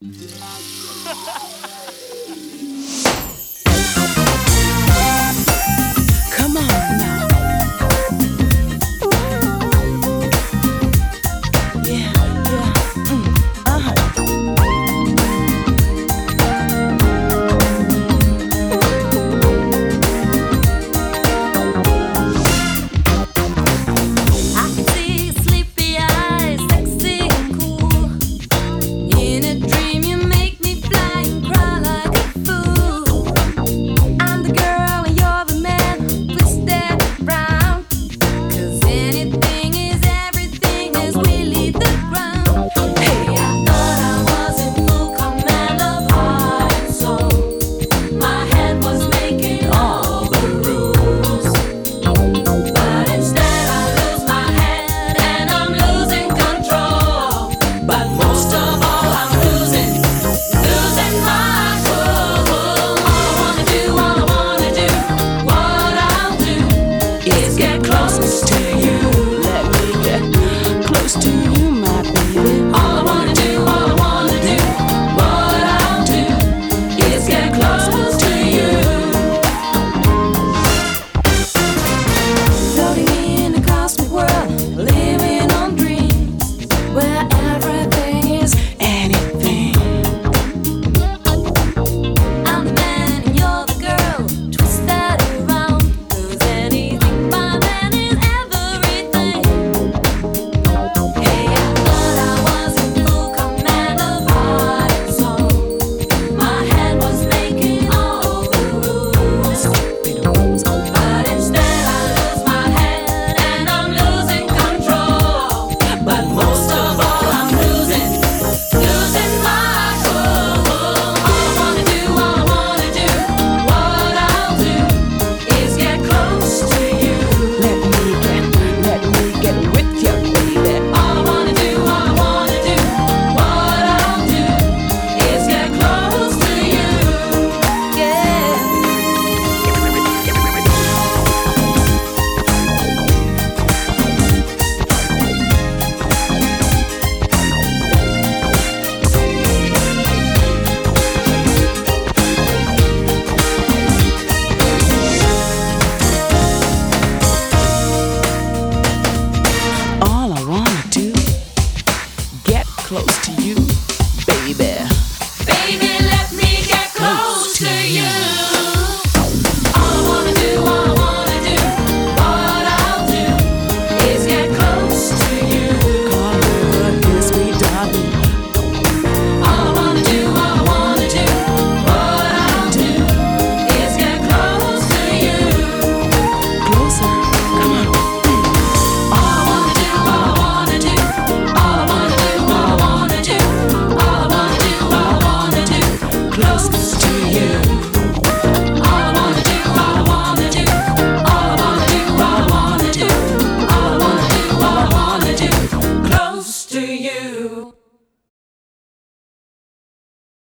Come on now. Yeah, yeah. Mm,